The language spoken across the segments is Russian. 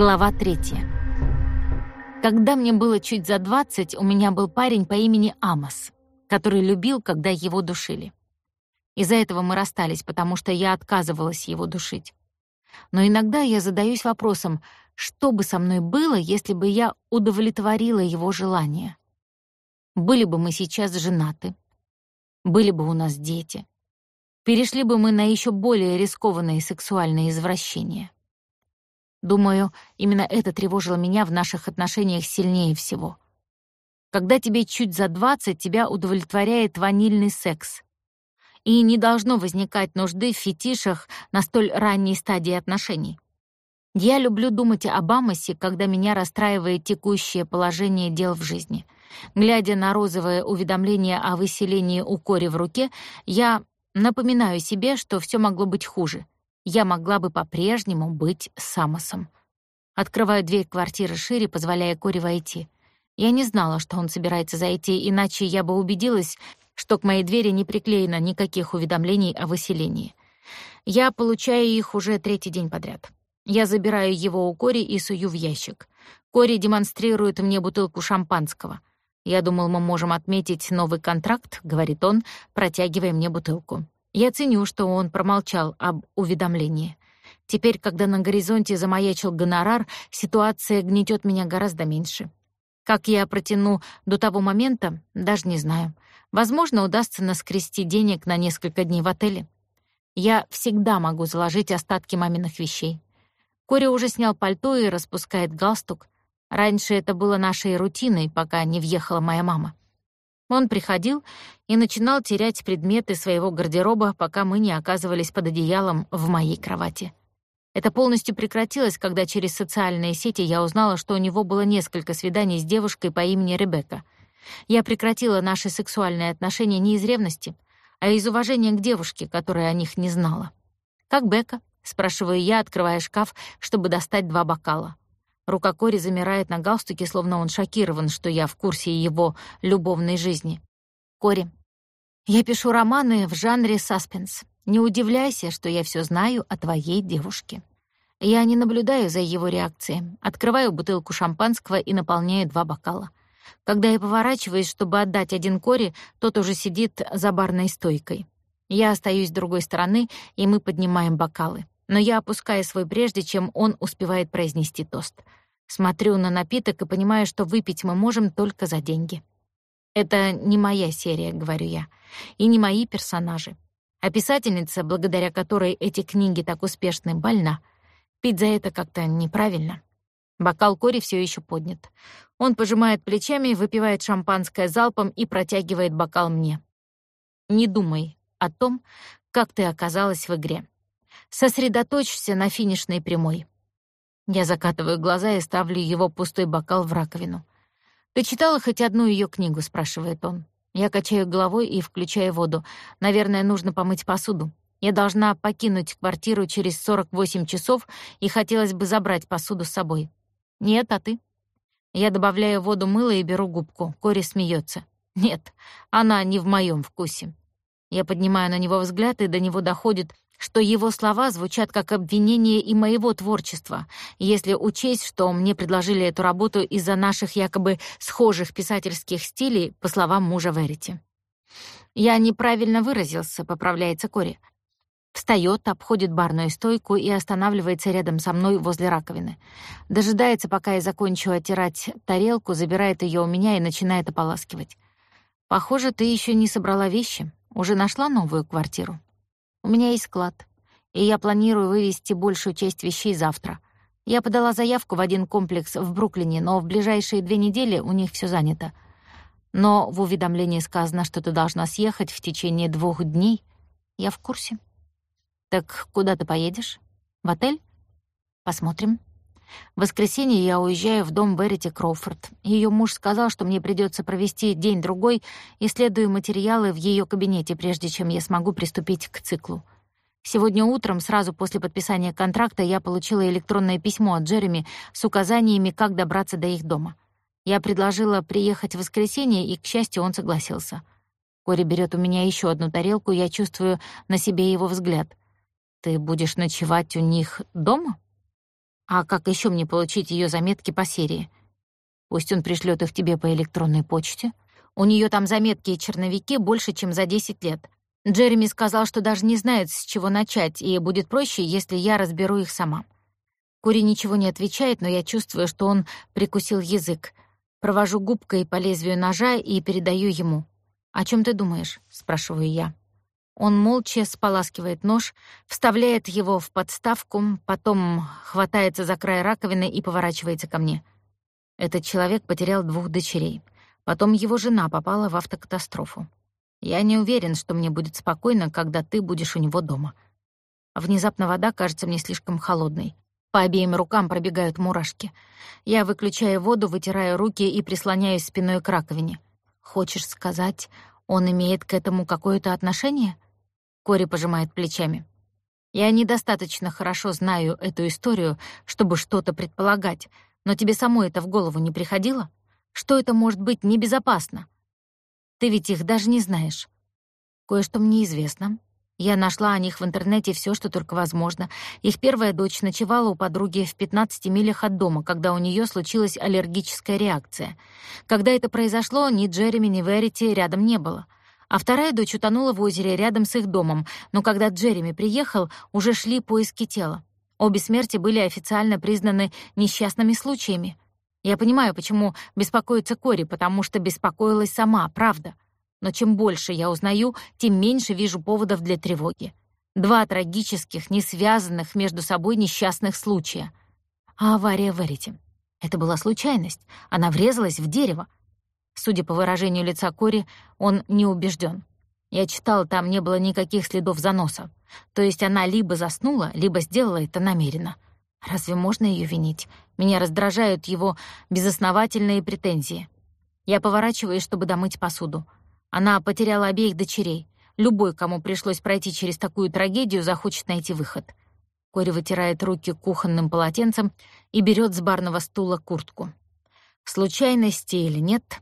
Глава третья. Когда мне было чуть за двадцать, у меня был парень по имени Амос, который любил, когда его душили. Из-за этого мы расстались, потому что я отказывалась его душить. Но иногда я задаюсь вопросом, что бы со мной было, если бы я удовлетворила его желание? Были бы мы сейчас женаты, были бы у нас дети, перешли бы мы на еще более рискованные сексуальные извращения. Думаю, именно это тревожило меня в наших отношениях сильнее всего. Когда тебе чуть за двадцать, тебя удовлетворяет ванильный секс. И не должно возникать нужды в фетишах на столь ранней стадии отношений. Я люблю думать об Амосе, когда меня расстраивает текущее положение дел в жизни. Глядя на розовое уведомление о выселении у Кори в руке, я напоминаю себе, что все могло быть хуже — я могла бы по-прежнему быть Самосом. Открываю дверь квартиры шире, позволяя Кори войти. Я не знала, что он собирается зайти, иначе я бы убедилась, что к моей двери не приклеено никаких уведомлений о выселении. Я получаю их уже третий день подряд. Я забираю его у Кори и сую в ящик. Кори демонстрирует мне бутылку шампанского. «Я думал, мы можем отметить новый контракт», — говорит он, протягивая мне бутылку. Я ценю, что он промолчал об уведомлении. Теперь, когда на горизонте замаячил гонорар, ситуация гнетет меня гораздо меньше. Как я протяну до того момента, даже не знаю. Возможно, удастся наскрести денег на несколько дней в отеле. Я всегда могу заложить остатки маминых вещей. Кори уже снял пальто и распускает галстук. Раньше это было нашей рутиной, пока не въехала моя мама. Он приходил и начинал терять предметы своего гардероба, пока мы не оказывались под одеялом в моей кровати. Это полностью прекратилось, когда через социальные сети я узнала, что у него было несколько свиданий с девушкой по имени Ребекка. Я прекратила наши сексуальные отношения не из ревности, а из уважения к девушке, которая о них не знала. «Как Бека?» — спрашиваю я, открывая шкаф, чтобы достать два бокала. Рука Кори замирает на галстуке, словно он шокирован, что я в курсе его любовной жизни. Кори, я пишу романы в жанре саспенс. Не удивляйся, что я все знаю о твоей девушке. Я не наблюдаю за его реакцией. Открываю бутылку шампанского и наполняю два бокала. Когда я поворачиваюсь, чтобы отдать один Кори, тот уже сидит за барной стойкой. Я остаюсь с другой стороны, и мы поднимаем бокалы. Но я опускаю свой прежде, чем он успевает произнести тост — Смотрю на напиток и понимаю, что выпить мы можем только за деньги. Это не моя серия, говорю я, и не мои персонажи. А писательница, благодаря которой эти книги так успешны, больна. Пить за это как-то неправильно. Бокал Кори все еще поднят. Он пожимает плечами, выпивает шампанское залпом и протягивает бокал мне. Не думай о том, как ты оказалась в игре. Сосредоточься на финишной прямой. Я закатываю глаза и ставлю его пустой бокал в раковину. «Ты читала хоть одну ее книгу?» — спрашивает он. Я качаю головой и включаю воду. Наверное, нужно помыть посуду. Я должна покинуть квартиру через 48 часов, и хотелось бы забрать посуду с собой. Нет, а ты? Я добавляю воду мыла и беру губку. Кори смеется. Нет, она не в моем вкусе. Я поднимаю на него взгляд, и до него доходит, что его слова звучат как обвинение и моего творчества, если учесть, что мне предложили эту работу из-за наших якобы схожих писательских стилей, по словам мужа Верити. «Я неправильно выразился», — поправляется Кори. Встаёт, обходит барную стойку и останавливается рядом со мной возле раковины. Дожидается, пока я закончу оттирать тарелку, забирает её у меня и начинает ополаскивать. «Похоже, ты ещё не собрала вещи. Уже нашла новую квартиру?» У меня есть склад, и я планирую вывести большую часть вещей завтра. Я подала заявку в один комплекс в Бруклине, но в ближайшие две недели у них все занято. Но в уведомлении сказано, что ты должна съехать в течение двух дней. Я в курсе. Так куда ты поедешь? В отель? Посмотрим. В воскресенье я уезжаю в дом Верити Кроуфорд. Ее муж сказал, что мне придется провести день-другой, исследую материалы в ее кабинете, прежде чем я смогу приступить к циклу. Сегодня утром, сразу после подписания контракта, я получила электронное письмо от Джереми с указаниями, как добраться до их дома. Я предложила приехать в воскресенье, и, к счастью, он согласился. Кори берет у меня еще одну тарелку, я чувствую на себе его взгляд. «Ты будешь ночевать у них дома?» А как еще мне получить ее заметки по серии? Пусть он пришлет их тебе по электронной почте. У нее там заметки и черновики больше, чем за 10 лет. Джереми сказал, что даже не знает, с чего начать, и будет проще, если я разберу их сама. Кури ничего не отвечает, но я чувствую, что он прикусил язык. Провожу губкой по лезвию ножа и передаю ему. «О чем ты думаешь?» — спрашиваю я. Он молча споласкивает нож, вставляет его в подставку, потом хватается за край раковины и поворачивается ко мне. Этот человек потерял двух дочерей. Потом его жена попала в автокатастрофу. Я не уверен, что мне будет спокойно, когда ты будешь у него дома. Внезапно вода кажется мне слишком холодной. По обеим рукам пробегают мурашки. Я выключаю воду, вытираю руки и прислоняюсь спиной к раковине. Хочешь сказать, он имеет к этому какое-то отношение? Кори пожимает плечами. Я недостаточно хорошо знаю эту историю, чтобы что-то предполагать, но тебе самой это в голову не приходило? Что это может быть небезопасно? Ты ведь их даже не знаешь. Кое-что мне известно. Я нашла о них в интернете все, что только возможно. Их первая дочь ночевала у подруги в 15 милях от дома, когда у нее случилась аллергическая реакция. Когда это произошло, ни Джереми, ни Верити рядом не было. А вторая дочь утонула в озере рядом с их домом, но когда Джереми приехал, уже шли поиски тела. Обе смерти были официально признаны несчастными случаями. Я понимаю, почему беспокоится Кори, потому что беспокоилась сама, правда но чем больше я узнаю, тем меньше вижу поводов для тревоги. Два трагических, не связанных между собой несчастных случая. А авария в Эрите. Это была случайность. Она врезалась в дерево. Судя по выражению лица Кори, он не убежден. Я читала, там не было никаких следов заноса. То есть она либо заснула, либо сделала это намеренно. Разве можно ее винить? Меня раздражают его безосновательные претензии. Я поворачиваюсь, чтобы домыть посуду. Она потеряла обеих дочерей. Любой, кому пришлось пройти через такую трагедию, захочет найти выход. Кори вытирает руки кухонным полотенцем и берет с барного стула куртку. Случайности или нет,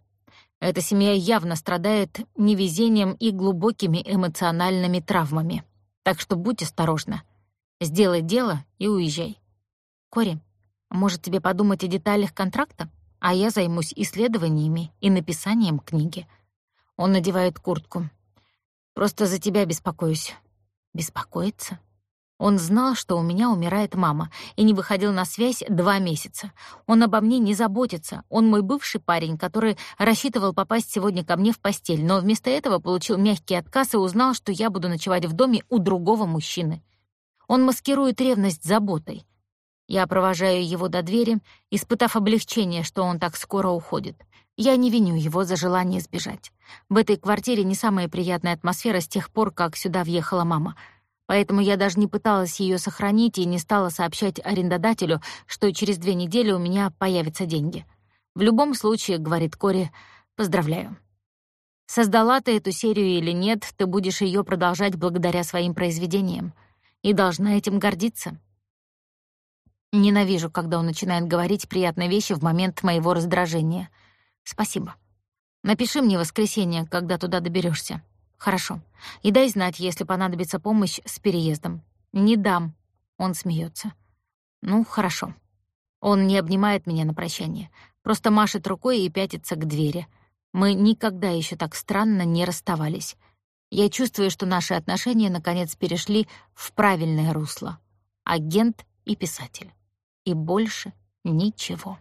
эта семья явно страдает невезением и глубокими эмоциональными травмами. Так что будь осторожна. Сделай дело и уезжай. Кори, может тебе подумать о деталях контракта? А я займусь исследованиями и написанием книги. Он надевает куртку. «Просто за тебя беспокоюсь». «Беспокоиться?» Он знал, что у меня умирает мама, и не выходил на связь два месяца. Он обо мне не заботится. Он мой бывший парень, который рассчитывал попасть сегодня ко мне в постель, но вместо этого получил мягкий отказ и узнал, что я буду ночевать в доме у другого мужчины. Он маскирует ревность заботой. Я провожаю его до двери, испытав облегчение, что он так скоро уходит. Я не виню его за желание сбежать. В этой квартире не самая приятная атмосфера с тех пор, как сюда въехала мама. Поэтому я даже не пыталась ее сохранить и не стала сообщать арендодателю, что через две недели у меня появятся деньги. В любом случае, говорит Кори, поздравляю. Создала ты эту серию или нет, ты будешь ее продолжать благодаря своим произведениям. И должна этим гордиться. Ненавижу, когда он начинает говорить приятные вещи в момент моего раздражения — Спасибо. Напиши мне в воскресенье, когда туда доберешься. Хорошо. И дай знать, если понадобится помощь с переездом. Не дам. Он смеется. Ну, хорошо. Он не обнимает меня на прощание, просто машет рукой и пятится к двери. Мы никогда еще так странно не расставались. Я чувствую, что наши отношения наконец перешли в правильное русло. Агент и писатель. И больше ничего.